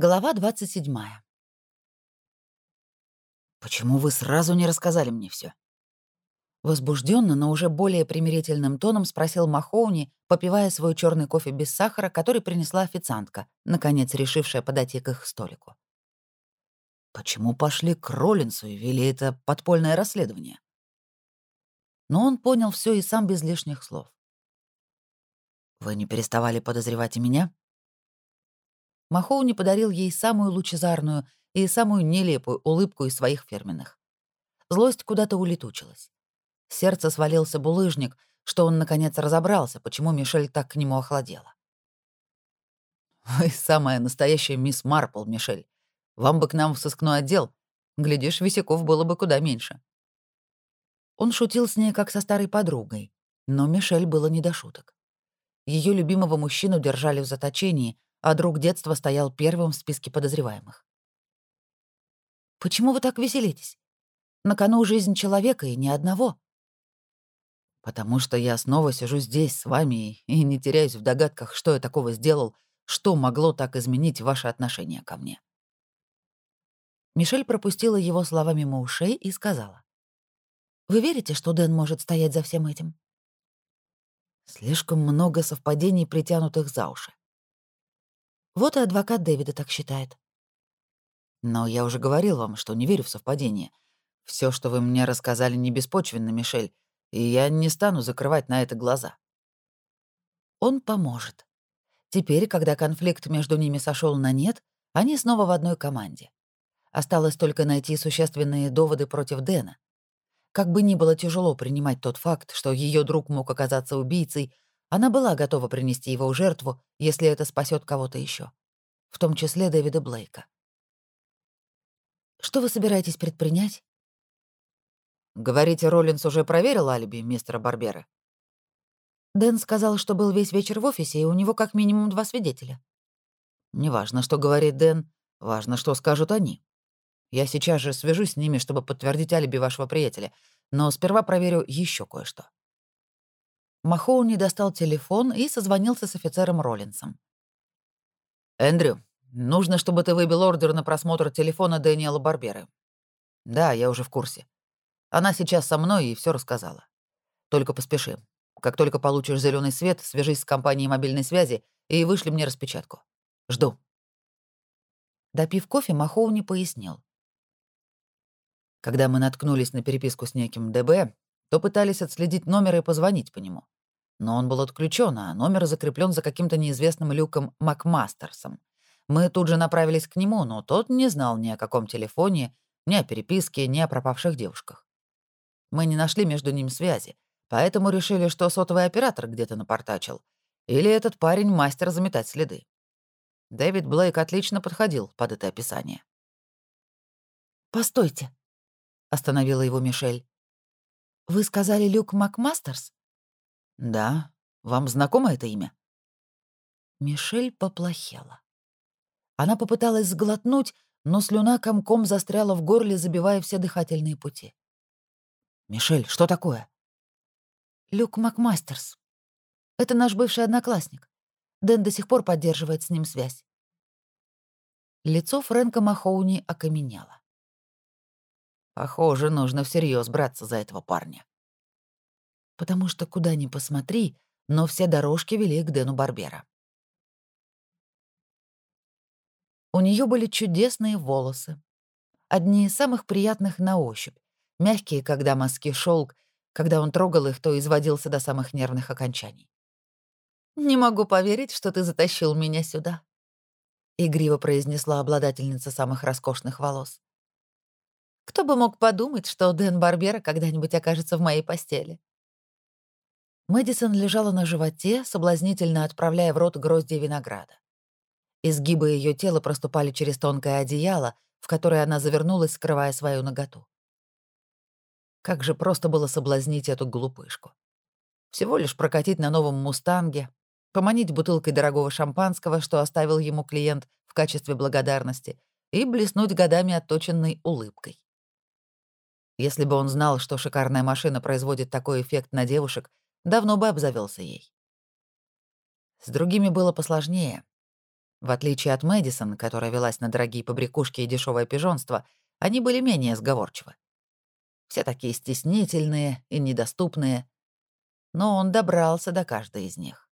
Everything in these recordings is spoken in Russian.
Глава 27. «Почему вы сразу не рассказали мне все? Возбужденно, но уже более примирительным тоном спросил Махоуни, попивая свой черный кофе без сахара, который принесла официантка, наконец решившая подойти к их столику. «Почему пошли к Роллинсу и вели это подпольное расследование?» Но он понял все и сам без лишних слов. «Вы не переставали подозревать и меня?» Махоуни подарил ей самую лучезарную и самую нелепую улыбку из своих фирменных. Злость куда-то улетучилась. сердце свалился булыжник, что он наконец разобрался, почему Мишель так к нему охладела. «Вы самая настоящая мисс Марпл, Мишель. Вам бы к нам в сыскной отдел. Глядишь, висяков было бы куда меньше». Он шутил с ней, как со старой подругой, но Мишель было не до шуток. Ее любимого мужчину держали в заточении, а друг детства стоял первым в списке подозреваемых. «Почему вы так веселитесь? На кону жизнь человека и ни одного». «Потому что я снова сижу здесь с вами и не теряюсь в догадках, что я такого сделал, что могло так изменить ваше отношение ко мне». Мишель пропустила его слова мимо ушей и сказала. «Вы верите, что Дэн может стоять за всем этим?» Слишком много совпадений, притянутых за уши. Вот и адвокат Дэвида так считает. Но я уже говорил вам, что не верю в совпадение. Все, что вы мне рассказали, не беспочвенно, Мишель, и я не стану закрывать на это глаза. Он поможет. Теперь, когда конфликт между ними сошел на нет, они снова в одной команде. Осталось только найти существенные доводы против Дэна. Как бы ни было тяжело принимать тот факт, что ее друг мог оказаться убийцей, она была готова принести его в жертву, если это спасет кого-то еще, в том числе Дэвида Блейка. «Что вы собираетесь предпринять?» «Говорите, Роллинс уже проверил алиби мистера Барбера?» Дэн сказал, что был весь вечер в офисе, и у него как минимум два свидетеля. «Неважно, что говорит Дэн, важно, что скажут они. Я сейчас же свяжусь с ними, чтобы подтвердить алиби вашего приятеля, но сперва проверю еще кое-что». Махоуни достал телефон и созвонился с офицером Роллинсом. «Эндрю, нужно, чтобы ты выбил ордер на просмотр телефона Дэниела Барберы. Да, я уже в курсе. Она сейчас со мной и все рассказала. Только поспеши. Как только получишь зеленый свет, свяжись с компанией мобильной связи и вышли мне распечатку. Жду». Допив кофе, Махоуни пояснил. Когда мы наткнулись на переписку с неким ДБ, то пытались отследить номер и позвонить по нему. Но он был отключен, а номер закреплен за каким-то неизвестным Люком Макмастерсом. Мы тут же направились к нему, но тот не знал ни о каком телефоне, ни о переписке, ни о пропавших девушках. Мы не нашли между ними связи, поэтому решили, что сотовый оператор где-то напортачил. Или этот парень мастер заметать следы. Дэвид Блейк отлично подходил под это описание. «Постойте», — остановила его Мишель. «Вы сказали Люк Макмастерс?» «Да. Вам знакомо это имя?» Мишель поплохела. Она попыталась сглотнуть, но слюна комком застряла в горле, забивая все дыхательные пути. «Мишель, что такое?» «Люк Макмастерс. Это наш бывший одноклассник. Дэн до сих пор поддерживает с ним связь». Лицо Фрэнка Махоуни окаменело. Похоже, нужно всерьез браться за этого парня. Потому что куда ни посмотри, но все дорожки вели к Дэну Барбера. У нее были чудесные волосы. Одни из самых приятных на ощупь. Мягкие, когда маски шелк, когда он трогал их, то изводился до самых нервных окончаний. «Не могу поверить, что ты затащил меня сюда», — игриво произнесла обладательница самых роскошных волос. Кто бы мог подумать, что Дэн Барбера когда-нибудь окажется в моей постели? Мэдисон лежала на животе, соблазнительно отправляя в рот грозди винограда. Изгибы ее тела проступали через тонкое одеяло, в которое она завернулась, скрывая свою наготу. Как же просто было соблазнить эту глупышку. Всего лишь прокатить на новом «Мустанге», поманить бутылкой дорогого шампанского, что оставил ему клиент в качестве благодарности, и блеснуть годами отточенной улыбкой. Если бы он знал, что шикарная машина производит такой эффект на девушек, давно бы обзавелся ей. С другими было посложнее. В отличие от Мэдисон, которая велась на дорогие побрякушки и дешевое пижонство, они были менее сговорчивы. Все такие стеснительные и недоступные. Но он добрался до каждой из них.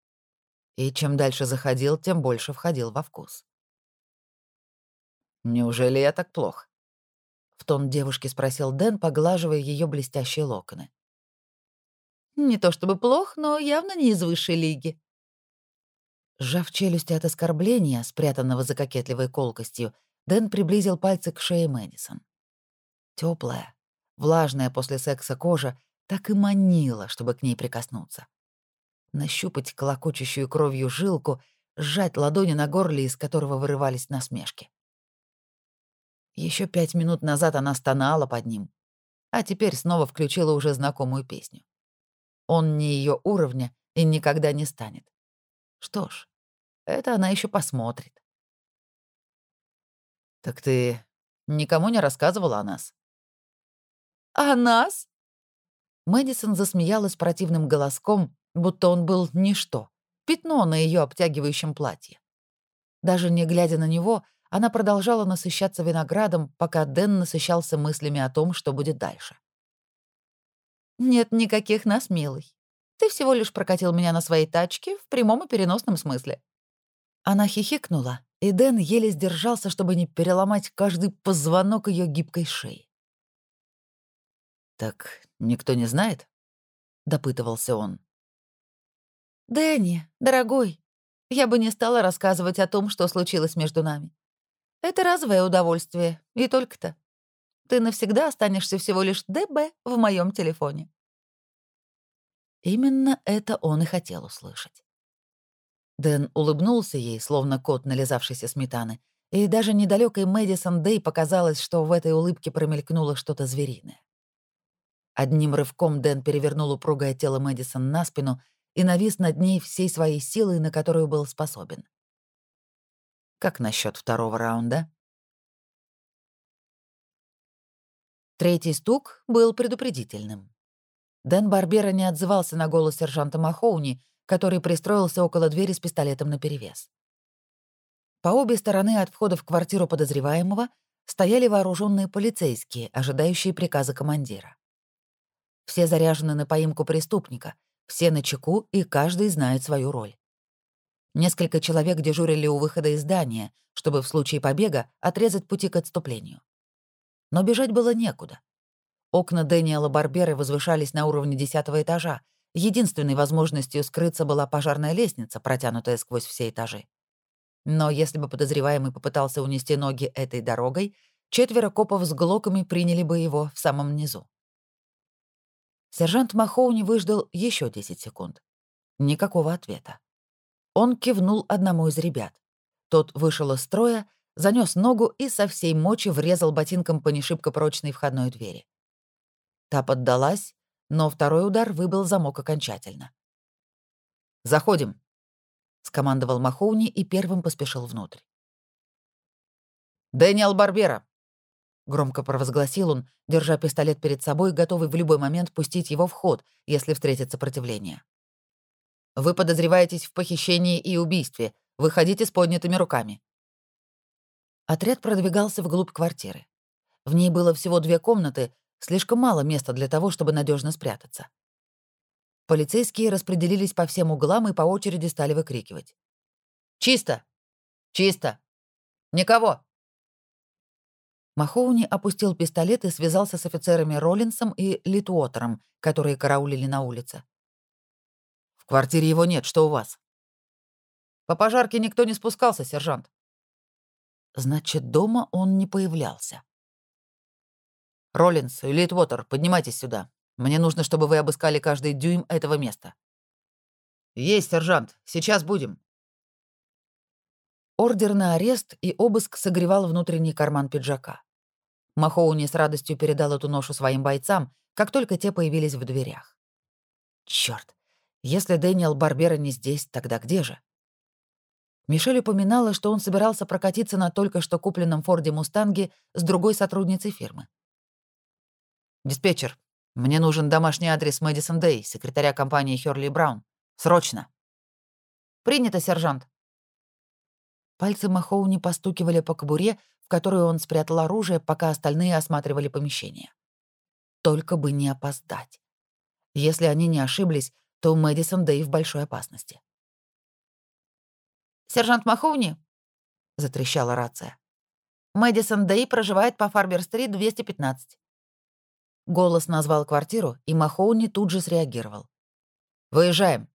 И чем дальше заходил, тем больше входил во вкус. «Неужели я так плох?» В тон девушки спросил Дэн, поглаживая ее блестящие локоны. «Не то чтобы плох, но явно не из высшей лиги», Сжав челюсти от оскорбления, спрятанного за кокетливой колкостью, Дэн приблизил пальцы к шее Мэдисон. Теплая, влажная после секса кожа так и манила, чтобы к ней прикоснуться. Нащупать колокочущую кровью жилку, сжать ладони на горле, из которого вырывались насмешки. Еще пять минут назад она стонала под ним, а теперь снова включила уже знакомую песню. Он не ее уровня и никогда не станет. Что ж, это она еще посмотрит. «Так ты никому не рассказывала о нас?» «О нас?» Мэдисон засмеялась противным голоском, будто он был ничто, пятно на ее обтягивающем платье. Даже не глядя на него, она продолжала насыщаться виноградом, пока Дэн насыщался мыслями о том, что будет дальше. «Нет никаких нас, милый. Ты всего лишь прокатил меня на своей тачке в прямом и переносном смысле. Она хихикнула, и Дэн еле сдержался, чтобы не переломать каждый позвонок ее гибкой шеи. «Так никто не знает?» — допытывался он. «Дэнни, дорогой, я бы не стала рассказывать о том, что случилось между нами. Это разовое удовольствие, и только-то. Ты навсегда останешься всего лишь ДБ в моем телефоне». Именно это он и хотел услышать. Дэн улыбнулся ей, словно кот, нализавшийся сметаны, и даже недалекой Мэдисон Дэй показалось, что в этой улыбке промелькнуло что-то звериное. Одним рывком Дэн перевернул упругое тело Мэдисон на спину и навис над ней всей своей силой, на которую был способен. Как насчет второго раунда? Третий стук был предупредительным. Дэн Барбера не отзывался на голос сержанта Махоуни, который пристроился около двери с пистолетом наперевес. По обе стороны от входа в квартиру подозреваемого стояли вооруженные полицейские, ожидающие приказа командира. Все заряжены на поимку преступника, все на чеку, и каждый знает свою роль. Несколько человек дежурили у выхода из здания, чтобы в случае побега отрезать пути к отступлению. Но бежать было некуда. Окна Дэниела Барберы возвышались на уровне десятого этажа, Единственной возможностью скрыться была пожарная лестница, протянутая сквозь все этажи. Но если бы подозреваемый попытался унести ноги этой дорогой, четверо копов с глоками приняли бы его в самом низу. Сержант Махоуни выждал еще 10 секунд. Никакого ответа. Он кивнул одному из ребят. Тот вышел из строя, занес ногу и со всей мочи врезал ботинком по нешибко прочной входной двери. Та поддалась, но второй удар выбил замок окончательно. «Заходим», — скомандовал Махоуни и первым поспешил внутрь. «Дэниел Барбера», — громко провозгласил он, держа пистолет перед собой, готовый в любой момент пустить его в ход, если встретит сопротивление. «Вы подозреваетесь в похищении и убийстве. Выходите с поднятыми руками». Отряд продвигался вглубь квартиры. В ней было всего две комнаты, Слишком мало места для того, чтобы надежно спрятаться. Полицейские распределились по всем углам и по очереди стали выкрикивать. «Чисто! Чисто! Никого!» Махоуни опустил пистолет и связался с офицерами Роллинсом и Литуотером, которые караулили на улице. «В квартире его нет, что у вас?» «По пожарке никто не спускался, сержант». Значит, дома он не появлялся. «Роллинс, Литвотер, поднимайтесь сюда. Мне нужно, чтобы вы обыскали каждый дюйм этого места». «Есть, сержант. Сейчас будем». Ордер на арест и обыск согревал внутренний карман пиджака. Махоуни с радостью передал эту ношу своим бойцам, как только те появились в дверях. Черт, если Дэниел Барбера не здесь, тогда где же? Мишель упоминала, что он собирался прокатиться на только что купленном Форде Мустанге с другой сотрудницей фирмы. «Диспетчер, мне нужен домашний адрес Мэдисон Дэй, секретаря компании Хёрли Браун. Срочно!» «Принято, сержант!» Пальцы Махоуни постукивали по кобуре, в которую он спрятал оружие, пока остальные осматривали помещение. Только бы не опоздать. Если они не ошиблись, то Мэдисон Дэй в большой опасности. «Сержант Махоуни?» — затрещала рация. «Мэдисон Дэй проживает по Фарбер-стрит 215». Голос назвал квартиру, и Махоуни тут же среагировал. «Выезжаем».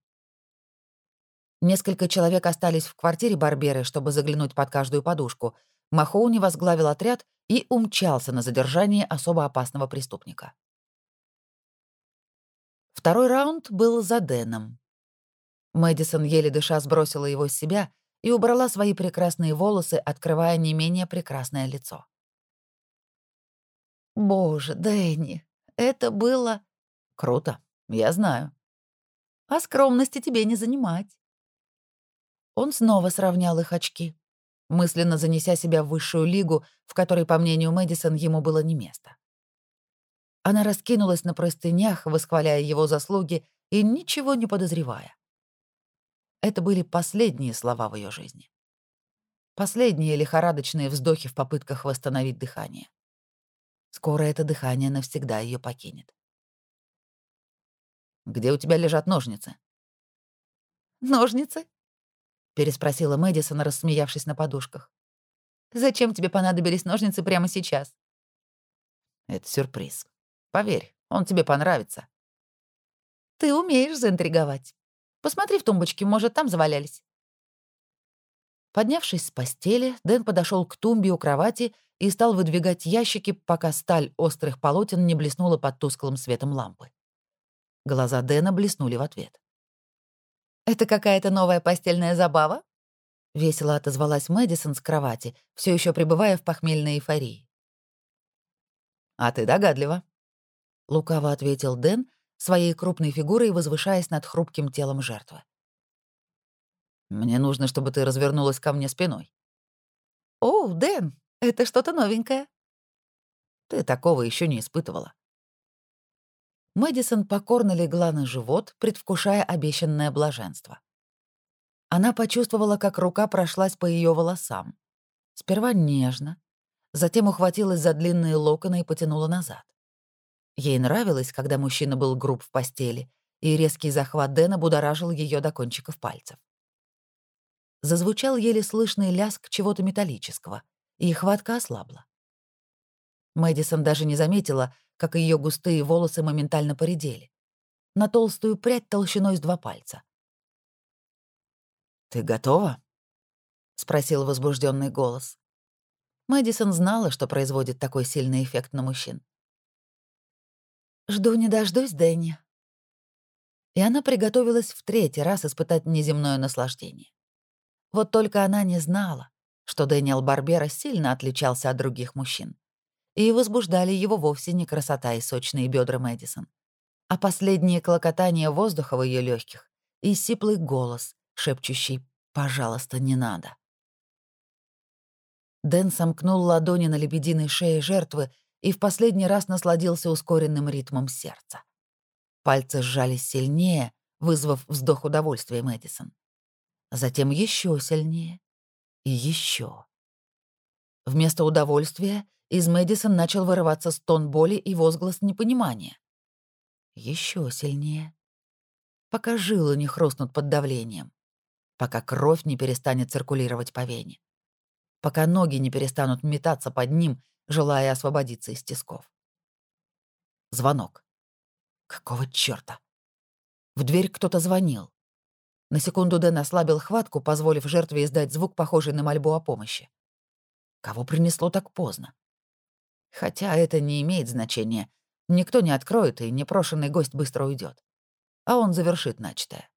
Несколько человек остались в квартире Барберы, чтобы заглянуть под каждую подушку. Махоуни возглавил отряд и умчался на задержание особо опасного преступника. Второй раунд был за Дэном. Мэдисон, еле дыша, сбросила его с себя и убрала свои прекрасные волосы, открывая не менее прекрасное лицо. «Боже, Дэнни, это было...» «Круто, я знаю». «А скромности тебе не занимать». Он снова сравнял их очки, мысленно занеся себя в высшую лигу, в которой, по мнению Мэдисон, ему было не место. Она раскинулась на простынях, восхваляя его заслуги и ничего не подозревая. Это были последние слова в ее жизни. Последние лихорадочные вздохи в попытках восстановить дыхание. Скоро это дыхание навсегда ее покинет. «Где у тебя лежат ножницы?» «Ножницы?» — переспросила Мэдисон, рассмеявшись на подушках. «Зачем тебе понадобились ножницы прямо сейчас?» «Это сюрприз. Поверь, он тебе понравится. Ты умеешь заинтриговать. Посмотри в тумбочке, может, там завалялись. Поднявшись с постели, Дэн подошел к тумбе у кровати и стал выдвигать ящики, пока сталь острых полотен не блеснула под тусклым светом лампы. Глаза Дэна блеснули в ответ. «Это какая-то новая постельная забава?» — весело отозвалась Мэдисон с кровати, все еще пребывая в похмельной эйфории. «А ты догадлива», — лукаво ответил Дэн, своей крупной фигурой возвышаясь над хрупким телом жертвы. «Мне нужно, чтобы ты развернулась ко мне спиной». «О, Дэн, это что-то новенькое». «Ты такого еще не испытывала». Мэдисон покорно легла на живот, предвкушая обещанное блаженство. Она почувствовала, как рука прошлась по ее волосам. Сперва нежно, затем ухватилась за длинные локоны и потянула назад. Ей нравилось, когда мужчина был груб в постели, и резкий захват Дэна будоражил ее до кончиков пальцев. Зазвучал еле слышный ляск чего-то металлического, и хватка ослабла. Мэдисон даже не заметила, как ее густые волосы моментально поредели. На толстую прядь толщиной с два пальца. «Ты готова?» — спросил возбужденный голос. Мэдисон знала, что производит такой сильный эффект на мужчин. «Жду не дождусь, Дэнни». И она приготовилась в третий раз испытать неземное наслаждение. Вот только она не знала, что Дэниел Барбера сильно отличался от других мужчин. И возбуждали его вовсе не красота и сочные бедра Мэдисон, а последнее клокотание воздуха в ее легких и сиплый голос, шепчущий «пожалуйста, не надо». Дэн сомкнул ладони на лебединой шее жертвы и в последний раз насладился ускоренным ритмом сердца. Пальцы сжались сильнее, вызвав вздох удовольствия Мэдисон. Затем еще сильнее и еще. Вместо удовольствия из Мэдисон начал вырываться стон боли и возглас непонимания. Еще сильнее. Пока жилы не хрустнут под давлением. Пока кровь не перестанет циркулировать по вене. Пока ноги не перестанут метаться под ним, желая освободиться из тисков. Звонок. Какого чёрта? В дверь кто-то звонил. На секунду Дэн ослабил хватку, позволив жертве издать звук, похожий на мольбу о помощи. Кого принесло так поздно? Хотя это не имеет значения. Никто не откроет, и непрошенный гость быстро уйдет. А он завершит начатое.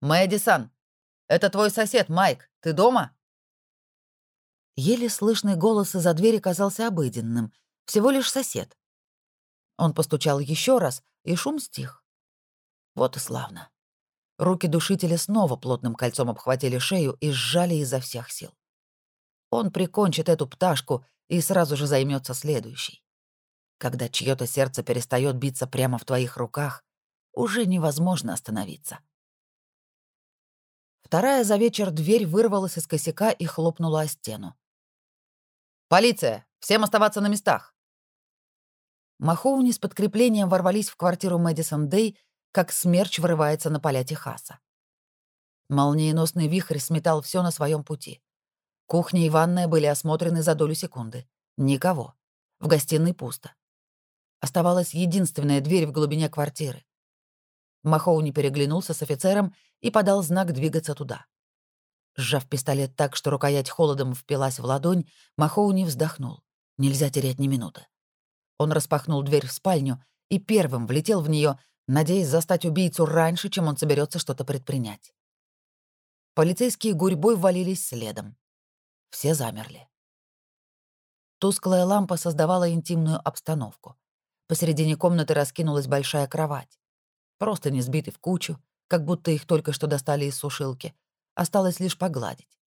«Мэдисон, это твой сосед, Майк. Ты дома?» Еле слышный голос из-за двери казался обыденным. Всего лишь сосед. Он постучал еще раз, и шум стих. Вот и славно. Руки душителя снова плотным кольцом обхватили шею и сжали изо всех сил. Он прикончит эту пташку и сразу же займется следующей. Когда чье-то сердце перестает биться прямо в твоих руках, уже невозможно остановиться. Вторая за вечер дверь вырвалась из косяка и хлопнула о стену. «Полиция! Всем оставаться на местах!» Махоуни с подкреплением ворвались в квартиру Мэдисон Дэй, как смерч врывается на поля Техаса. Молниеносный вихрь сметал все на своем пути. Кухня и ванная были осмотрены за долю секунды. Никого. В гостиной пусто. Оставалась единственная дверь в глубине квартиры. Махоуни переглянулся с офицером и подал знак двигаться туда. Сжав пистолет так, что рукоять холодом впилась в ладонь, Махоуни вздохнул. Нельзя терять ни минуты. Он распахнул дверь в спальню и первым влетел в нее, надеясь застать убийцу раньше, чем он соберется что-то предпринять. Полицейские гурьбой ввалились следом. Все замерли. Тусклая лампа создавала интимную обстановку. Посередине комнаты раскинулась большая кровать. Просто не сбиты в кучу, как будто их только что достали из сушилки. Осталось лишь погладить.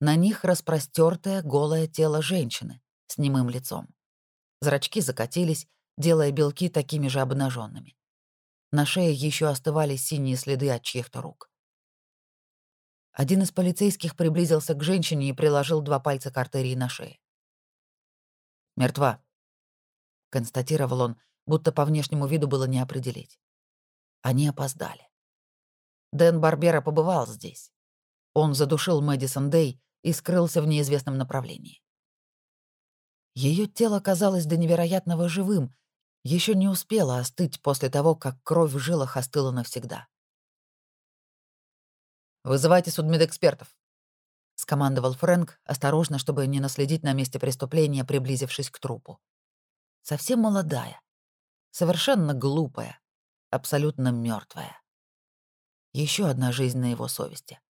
На них распростертое голое тело женщины с немым лицом. Зрачки закатились, делая белки такими же обнаженными. На шее еще оставались синие следы от чьих-то рук. Один из полицейских приблизился к женщине и приложил два пальца к артерии на шее. «Мертва», — констатировал он, будто по внешнему виду было не определить. Они опоздали. Дэн Барбера побывал здесь. Он задушил Мэдисон Дэй и скрылся в неизвестном направлении. Ее тело казалось до невероятного живым, еще не успело остыть после того, как кровь в жилах остыла навсегда. «Вызывайте судмедэкспертов», — скомандовал Фрэнк, осторожно, чтобы не наследить на месте преступления, приблизившись к трупу. Совсем молодая, совершенно глупая, абсолютно мертвая. Еще одна жизнь на его совести.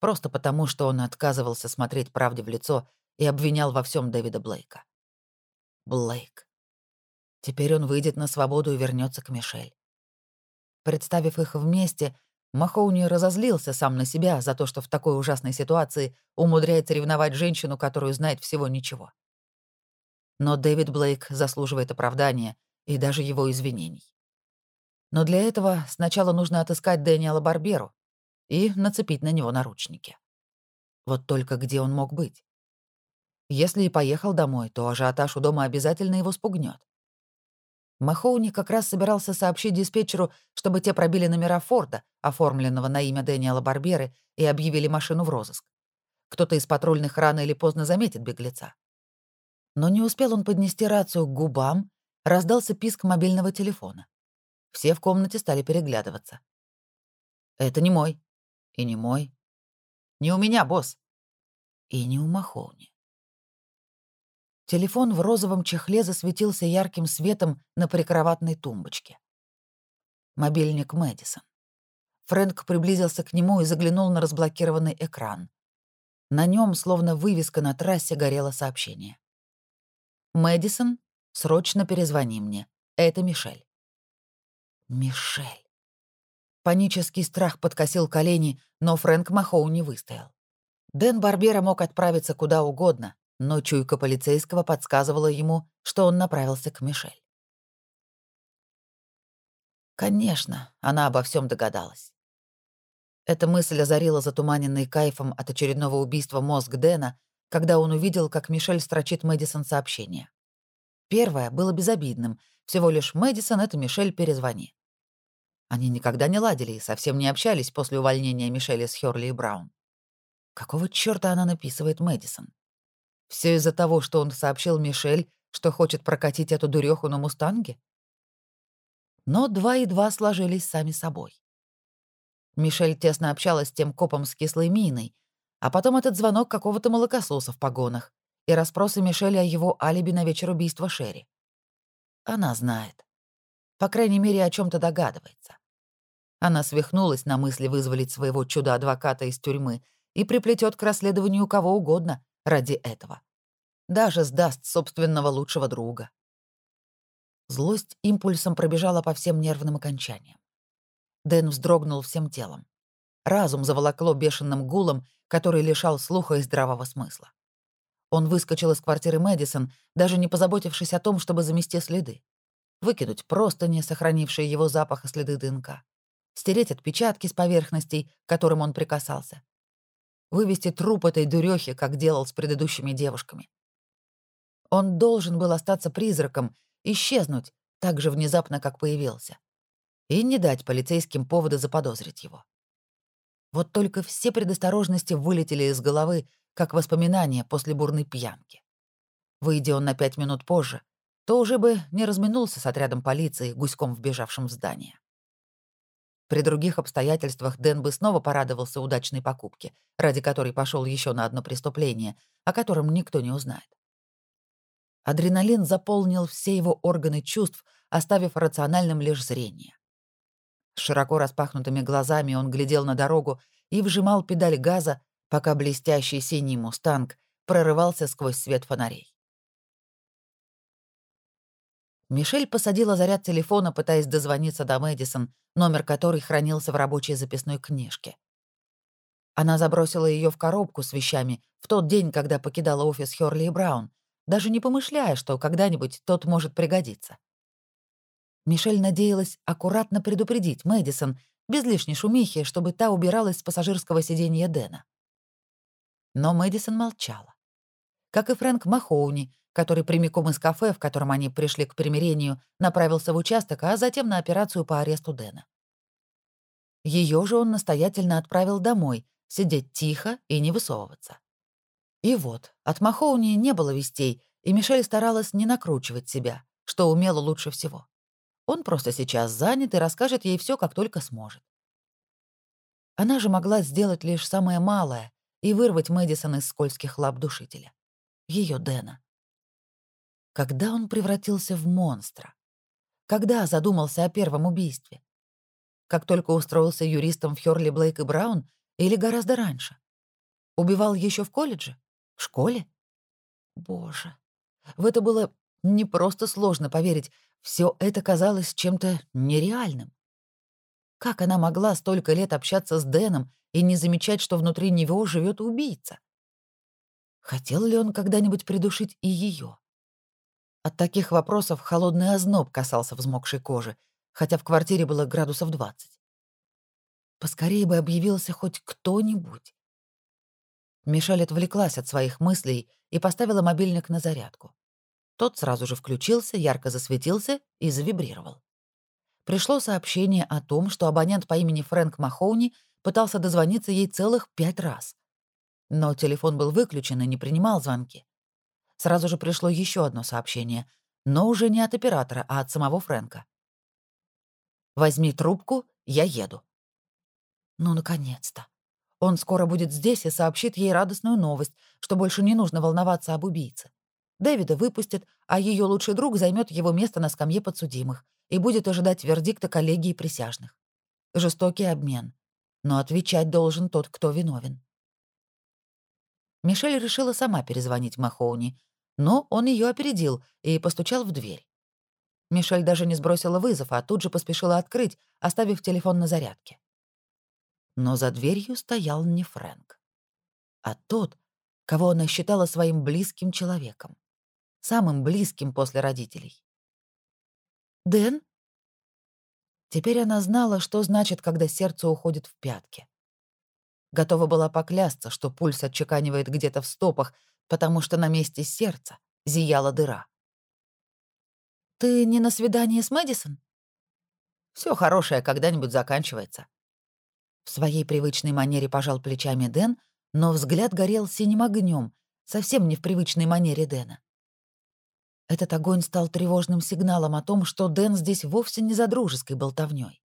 Просто потому, что он отказывался смотреть правде в лицо и обвинял во всем Дэвида Блейка. Блейк. Теперь он выйдет на свободу и вернется к Мишель. Представив их вместе, Махоуни разозлился сам на себя за то, что в такой ужасной ситуации умудряется ревновать женщину, которую знает всего ничего. Но Дэвид Блейк заслуживает оправдания и даже его извинений. Но для этого сначала нужно отыскать Дэниела Барберу и нацепить на него наручники. Вот только где он мог быть? Если и поехал домой, то ажиотаж у дома обязательно его спугнет. Махоуни как раз собирался сообщить диспетчеру, чтобы те пробили номера Форда, оформленного на имя Дэниела Барберы, и объявили машину в розыск. Кто-то из патрульных рано или поздно заметит беглеца. Но не успел он поднести рацию к губам, раздался писк мобильного телефона. Все в комнате стали переглядываться. «Это не мой. И не мой. Не у меня, босс. И не у Махоуни. Телефон в розовом чехле засветился ярким светом на прикроватной тумбочке. Мобильник Мэдисон. Фрэнк приблизился к нему и заглянул на разблокированный экран. На нем, словно вывеска на трассе, горело сообщение. «Мэдисон, срочно перезвони мне. Это Мишель». Мишель. Панический страх подкосил колени, но Фрэнк Махоу не выстоял. Дэн Барбера мог отправиться куда угодно, но чуйка полицейского подсказывала ему, что он направился к Мишель. Конечно, она обо всем догадалась. Эта мысль озарила затуманенный кайфом от очередного убийства мозг Дэна, когда он увидел, как Мишель строчит Мэдисон сообщение. Первое было безобидным. Всего лишь «Мэдисон — это Мишель, перезвони». Они никогда не ладили и совсем не общались после увольнения Мишели с Хёрли и Браун. Какого чёрта она написывает Мэдисон? Все из-за того, что он сообщил Мишель, что хочет прокатить эту дуреху на «Мустанге»? Но два и два сложились сами собой. Мишель тесно общалась с тем копом с кислой миной, а потом этот звонок какого-то молокососа в погонах и расспросы Мишели о его алиби на вечер убийства Шерри. Она знает. По крайней мере, о чем то догадывается. Она свихнулась на мысли вызволить своего чудо-адвоката из тюрьмы и приплетет к расследованию кого угодно, ради этого. Даже сдаст собственного лучшего друга. Злость импульсом пробежала по всем нервным окончаниям. Дэн вздрогнул всем телом. Разум заволокло бешеным гулом, который лишал слуха и здравого смысла. Он выскочил из квартиры Мэдисон, даже не позаботившись о том, чтобы замести следы. Выкинуть просто не сохранившие его запах и следы ДНК. стереть отпечатки с поверхностей, к которым он прикасался, вывести труп этой дурехи, как делал с предыдущими девушками. Он должен был остаться призраком, исчезнуть так же внезапно, как появился, и не дать полицейским повода заподозрить его. Вот только все предосторожности вылетели из головы, как воспоминания после бурной пьянки. Выйдя он на пять минут позже, то уже бы не разминулся с отрядом полиции, гуськом вбежавшим в здание. При других обстоятельствах Дэн бы снова порадовался удачной покупке, ради которой пошел еще на одно преступление, о котором никто не узнает. Адреналин заполнил все его органы чувств, оставив рациональным лишь зрение. С широко распахнутыми глазами он глядел на дорогу и вжимал педаль газа, пока блестящий синий «Мустанг» прорывался сквозь свет фонарей. Мишель посадила заряд телефона, пытаясь дозвониться до Мэдисон, номер которой хранился в рабочей записной книжке. Она забросила ее в коробку с вещами в тот день, когда покидала офис Хёрли и Браун, даже не помышляя, что когда-нибудь тот может пригодиться. Мишель надеялась аккуратно предупредить Мэдисон, без лишней шумихи, чтобы та убиралась с пассажирского сиденья Дэна. Но Мэдисон молчала. Как и Фрэнк Махоуни, который прямиком из кафе, в котором они пришли к примирению, направился в участок, а затем на операцию по аресту Дэна. Ее же он настоятельно отправил домой, сидеть тихо и не высовываться. И вот, от Махоуни не было вестей, и Мишель старалась не накручивать себя, что умела лучше всего. Он просто сейчас занят и расскажет ей все, как только сможет. Она же могла сделать лишь самое малое и вырвать Мэдисон из скользких лап душителя. Ее Дэна. Когда он превратился в монстра? Когда задумался о первом убийстве? Как только устроился юристом в Хёрли Блейк и Браун или гораздо раньше? Убивал еще в колледже? В школе? Боже, в это было не просто сложно поверить, все это казалось чем-то нереальным. Как она могла столько лет общаться с Дэном и не замечать, что внутри него живет убийца? Хотел ли он когда-нибудь придушить и ее? От таких вопросов холодный озноб касался взмокшей кожи, хотя в квартире было градусов 20. Поскорее бы объявился хоть кто-нибудь. Мишель отвлеклась от своих мыслей и поставила мобильник на зарядку. Тот сразу же включился, ярко засветился и завибрировал. Пришло сообщение о том, что абонент по имени Фрэнк Махоуни пытался дозвониться ей целых пять раз. Но телефон был выключен и не принимал звонки. Сразу же пришло еще одно сообщение, но уже не от оператора, а от самого Фрэнка. «Возьми трубку, я еду». Ну, наконец-то. Он скоро будет здесь и сообщит ей радостную новость, что больше не нужно волноваться об убийце. Дэвида выпустят, а ее лучший друг займет его место на скамье подсудимых и будет ожидать вердикта коллегии присяжных. Жестокий обмен. Но отвечать должен тот, кто виновен. Мишель решила сама перезвонить Махоуни, но он ее опередил и постучал в дверь. Мишель даже не сбросила вызов, а тут же поспешила открыть, оставив телефон на зарядке. Но за дверью стоял не Фрэнк, а тот, кого она считала своим близким человеком. Самым близким после родителей. «Дэн?» Теперь она знала, что значит, когда сердце уходит в пятки. Готова была поклясться, что пульс отчеканивает где-то в стопах, потому что на месте сердца зияла дыра. «Ты не на свидании с Мэдисон?» Все хорошее когда-нибудь заканчивается», в своей привычной манере пожал плечами Дэн, но взгляд горел синим огнем, совсем не в привычной манере Дэна. Этот огонь стал тревожным сигналом о том, что Дэн здесь вовсе не за дружеской болтовнёй.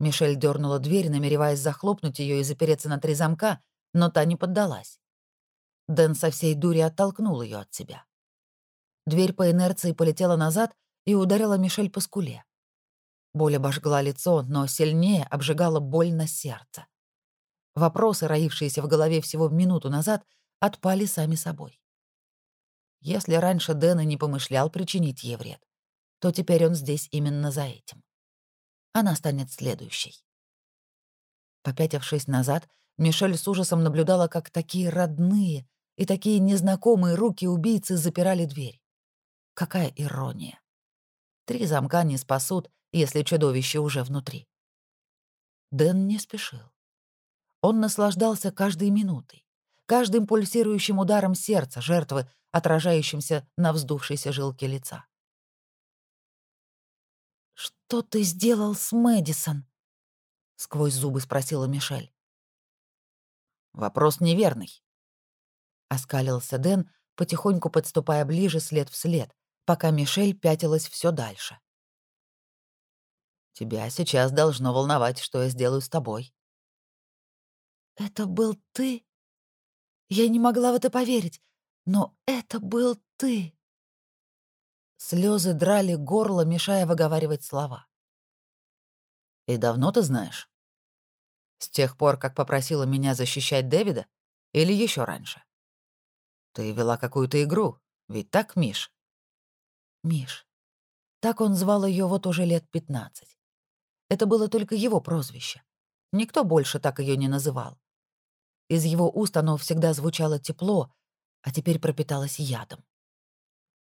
Мишель дернула дверь, намереваясь захлопнуть ее и запереться на три замка, но та не поддалась. Дэн со всей дури оттолкнул ее от себя. Дверь по инерции полетела назад и ударила Мишель по скуле. Боль обожгла лицо, но сильнее обжигала боль на сердце. Вопросы, роившиеся в голове всего минуту назад, отпали сами собой. Если раньше Дэн и не помышлял причинить ей вред, то теперь он здесь именно за этим. Она станет следующей. Попятившись назад, Мишель с ужасом наблюдала, как такие родные и такие незнакомые руки убийцы запирали дверь. Какая ирония. Три замка не спасут, если чудовище уже внутри. Дэн не спешил. Он наслаждался каждой минутой, каждым пульсирующим ударом сердца жертвы, отражающимся на вздувшейся жилке лица. «Что ты сделал с Мэдисон?» — сквозь зубы спросила Мишель. «Вопрос неверный», — оскалился Дэн, потихоньку подступая ближе след в след, пока Мишель пятилась все дальше. «Тебя сейчас должно волновать, что я сделаю с тобой». «Это был ты?» Я не могла в это поверить, но это был ты. Слезы драли горло, мешая выговаривать слова. «И давно ты знаешь?» «С тех пор, как попросила меня защищать Дэвида? Или еще раньше?» «Ты вела какую-то игру, ведь так, Миш?» «Миш». Так он звал ее вот уже лет пятнадцать. Это было только его прозвище. Никто больше так ее не называл. Из его уст оно всегда звучало тепло, а теперь пропиталось ядом.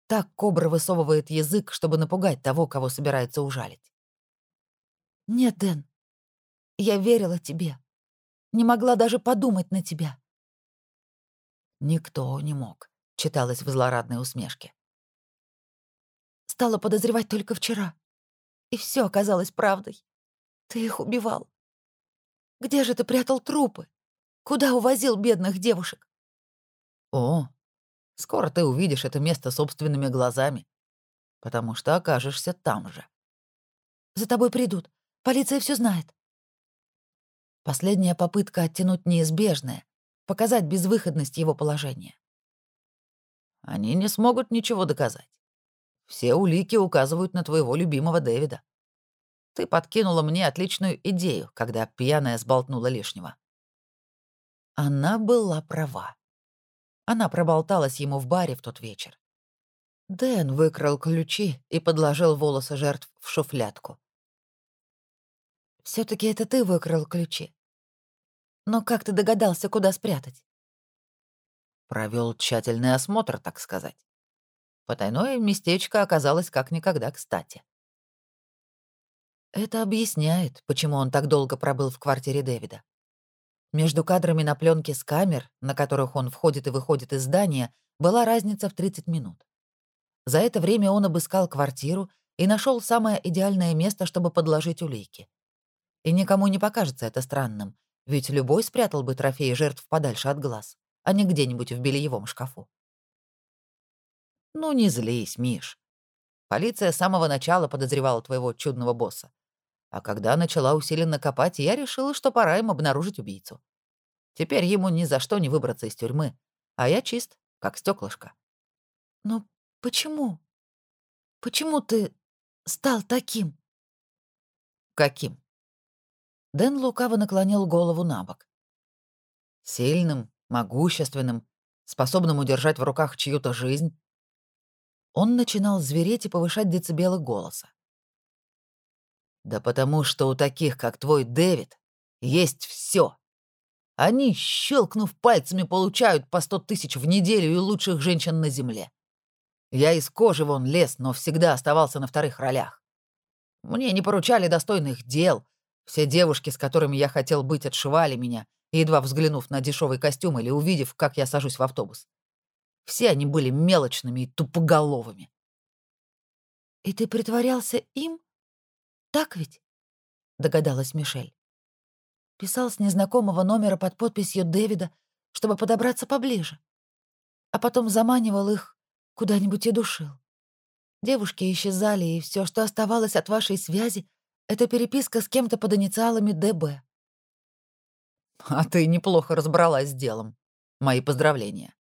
Так кобра высовывает язык, чтобы напугать того, кого собирается ужалить. «Нет, Дэн, я верила тебе. Не могла даже подумать на тебя». «Никто не мог», — читалось в злорадной усмешке. Стала подозревать только вчера. И все оказалось правдой. Ты их убивал. Где же ты прятал трупы? Куда увозил бедных девушек? О, скоро ты увидишь это место собственными глазами, потому что окажешься там же. За тобой придут. Полиция все знает. Последняя попытка оттянуть неизбежное, показать безвыходность его положения. Они не смогут ничего доказать. Все улики указывают на твоего любимого Дэвида. Ты подкинула мне отличную идею, когда пьяная сболтнула лишнего. Она была права. Она проболталась ему в баре в тот вечер. Дэн выкрал ключи и подложил волосы жертв в шуфлятку. все таки это ты выкрал ключи. Но как ты догадался, куда спрятать? Провел тщательный осмотр, так сказать. Потайное местечко оказалось как никогда кстати. Это объясняет, почему он так долго пробыл в квартире Дэвида. Между кадрами на пленке с камер, на которых он входит и выходит из здания, была разница в 30 минут. За это время он обыскал квартиру и нашел самое идеальное место, чтобы подложить улики. И никому не покажется это странным, ведь любой спрятал бы трофеи жертв подальше от глаз, а не где-нибудь в бельевом шкафу. «Ну не злись, Миш. Полиция с самого начала подозревала твоего чудного босса. А когда начала усиленно копать, я решила, что пора им обнаружить убийцу. Теперь ему ни за что не выбраться из тюрьмы, а я чист, как стеклышко. Но почему? Почему ты стал таким? Каким? Дэн лукаво наклонил голову на бок. Сильным, могущественным, способным удержать в руках чью-то жизнь. Он начинал звереть и повышать децибелы голоса. Да потому что у таких, как твой Дэвид, есть все. Они, щелкнув пальцами, получают по сто тысяч в неделю и лучших женщин на земле. Я из кожи вон лез, но всегда оставался на вторых ролях. Мне не поручали достойных дел. Все девушки, с которыми я хотел быть, отшивали меня, едва взглянув на дешевый костюм или увидев, как я сажусь в автобус. Все они были мелочными и тупоголовыми. «И ты притворялся им?» Так ведь?» — догадалась Мишель. Писал с незнакомого номера под подписью Дэвида, чтобы подобраться поближе. А потом заманивал их куда-нибудь и душил. Девушки исчезали, и все, что оставалось от вашей связи, — это переписка с кем-то под инициалами ДБ. «А ты неплохо разобралась с делом. Мои поздравления.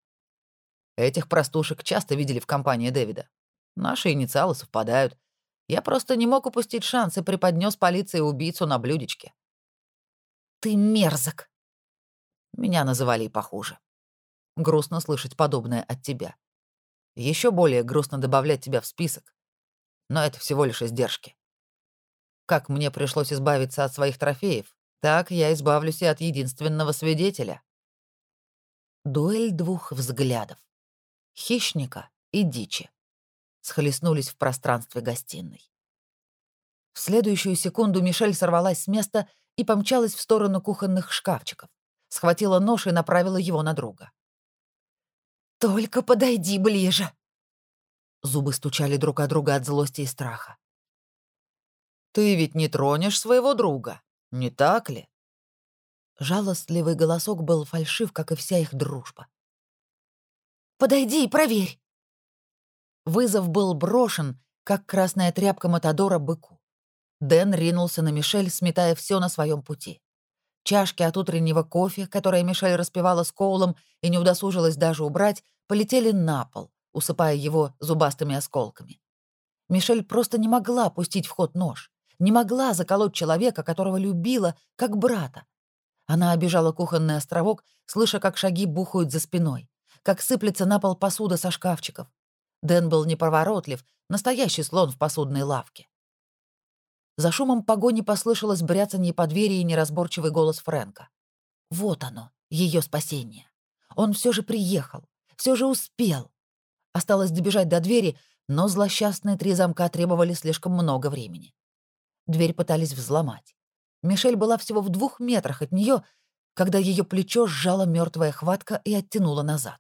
Этих простушек часто видели в компании Дэвида. Наши инициалы совпадают, я просто не мог упустить шанс и преподнес полиции убийцу на блюдечке. «Ты мерзок!» Меня называли и похуже. Грустно слышать подобное от тебя. Еще более грустно добавлять тебя в список. Но это всего лишь издержки. Как мне пришлось избавиться от своих трофеев, так я избавлюсь и от единственного свидетеля. Дуэль двух взглядов. Хищника и дичи схлестнулись в пространстве гостиной. В следующую секунду Мишель сорвалась с места и помчалась в сторону кухонных шкафчиков. Схватила нож и направила его на друга. «Только подойди ближе!» Зубы стучали друг о друга от злости и страха. «Ты ведь не тронешь своего друга, не так ли?» Жалостливый голосок был фальшив, как и вся их дружба. «Подойди и проверь!» Вызов был брошен, как красная тряпка Матадора быку. Дэн ринулся на Мишель, сметая все на своем пути. Чашки от утреннего кофе, которые Мишель распивала с Коулом и не удосужилась даже убрать, полетели на пол, усыпая его зубастыми осколками. Мишель просто не могла пустить в ход нож, не могла заколоть человека, которого любила, как брата. Она обижала кухонный островок, слыша, как шаги бухают за спиной, как сыплется на пол посуда со шкафчиков. Дэн был неповоротлив, настоящий слон в посудной лавке. За шумом погони послышалось бряцанье по двери и неразборчивый голос Фрэнка. Вот оно, ее спасение. Он все же приехал, все же успел. Осталось добежать до двери, но злосчастные три замка требовали слишком много времени. Дверь пытались взломать. Мишель была всего в двух метрах от нее, когда ее плечо сжала мертвая хватка и оттянула назад.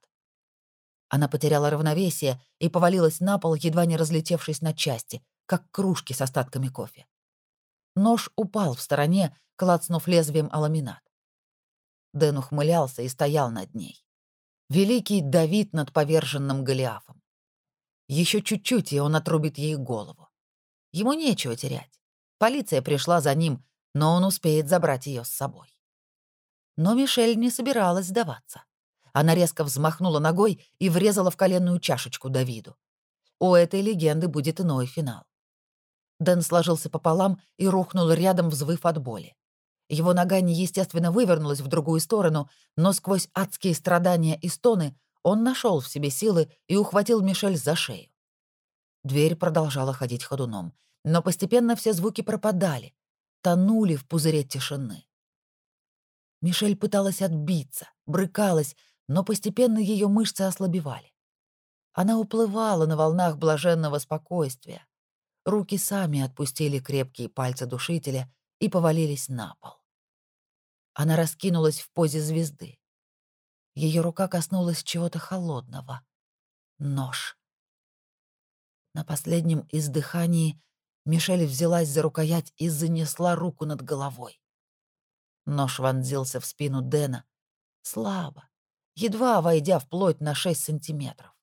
Она потеряла равновесие и повалилась на пол, едва не разлетевшись на части, как кружки с остатками кофе. Нож упал в стороне, клацнув лезвием о ламинат. Дэн ухмылялся и стоял над ней. Великий Давид над поверженным Голиафом. Еще чуть-чуть, и он отрубит ей голову. Ему нечего терять. Полиция пришла за ним, но он успеет забрать ее с собой. Но Мишель не собиралась сдаваться. Она резко взмахнула ногой и врезала в коленную чашечку Давиду. У этой легенды будет иной финал. Дэн сложился пополам и рухнул рядом, взвыв от боли. Его нога неестественно вывернулась в другую сторону, но сквозь адские страдания и стоны он нашел в себе силы и ухватил Мишель за шею. Дверь продолжала ходить ходуном, но постепенно все звуки пропадали, тонули в пузыре тишины. Мишель пыталась отбиться, брыкалась, но постепенно ее мышцы ослабевали. Она уплывала на волнах блаженного спокойствия. Руки сами отпустили крепкие пальцы душителя и повалились на пол. Она раскинулась в позе звезды. Ее рука коснулась чего-то холодного. Нож. На последнем издыхании Мишель взялась за рукоять и занесла руку над головой. Нож вонзился в спину Дэна. Слабо, едва войдя вплоть на 6 сантиметров.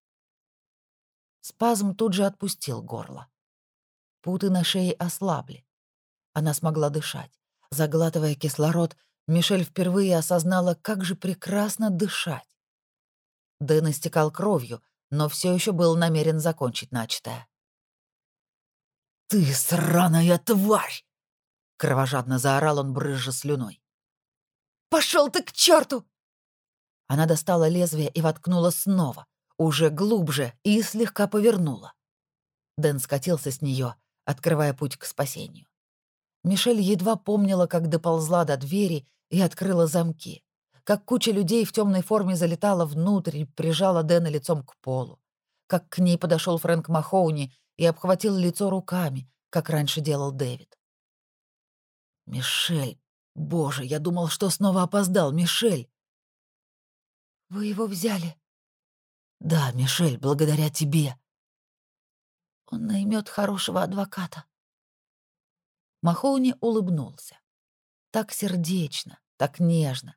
Спазм тут же отпустил горло. Путы на шее ослабли. Она смогла дышать. Заглатывая кислород, Мишель впервые осознала, как же прекрасно дышать. Дэн истекал кровью, но все еще был намерен закончить начатое. «Ты сраная тварь!» — кровожадно заорал он, брызжа слюной. Пошел ты к черту! Она достала лезвие и воткнула снова, уже глубже, и слегка повернула. Дэн скатился с нее, открывая путь к спасению. Мишель едва помнила, как доползла до двери и открыла замки, как куча людей в темной форме залетала внутрь и прижала Дэна лицом к полу, как к ней подошел Фрэнк Махоуни и обхватил лицо руками, как раньше делал Дэвид. «Мишель, боже, я думал, что снова опоздал, Мишель!» «Вы его взяли?» «Да, Мишель, благодаря тебе». «Он наймет хорошего адвоката». Махоуни улыбнулся. Так сердечно, так нежно.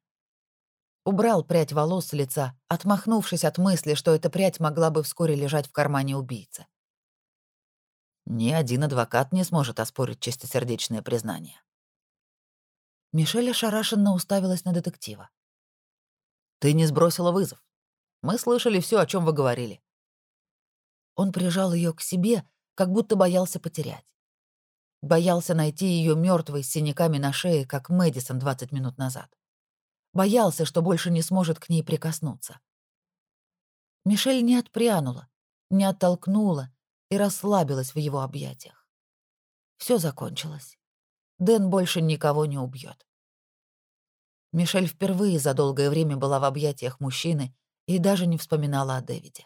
Убрал прядь волос с лица, отмахнувшись от мысли, что эта прядь могла бы вскоре лежать в кармане убийцы. Ни один адвокат не сможет оспорить чистосердечное признание. Мишель ошарашенно уставилась на детектива. «Ты не сбросила вызов. Мы слышали все, о чем вы говорили». Он прижал ее к себе, как будто боялся потерять. Боялся найти ее мертвой с синяками на шее, как Мэдисон 20 минут назад. Боялся, что больше не сможет к ней прикоснуться. Мишель не отпрянула, не оттолкнула и расслабилась в его объятиях. Все закончилось. Дэн больше никого не убьет. Мишель впервые за долгое время была в объятиях мужчины и даже не вспоминала о Дэвиде.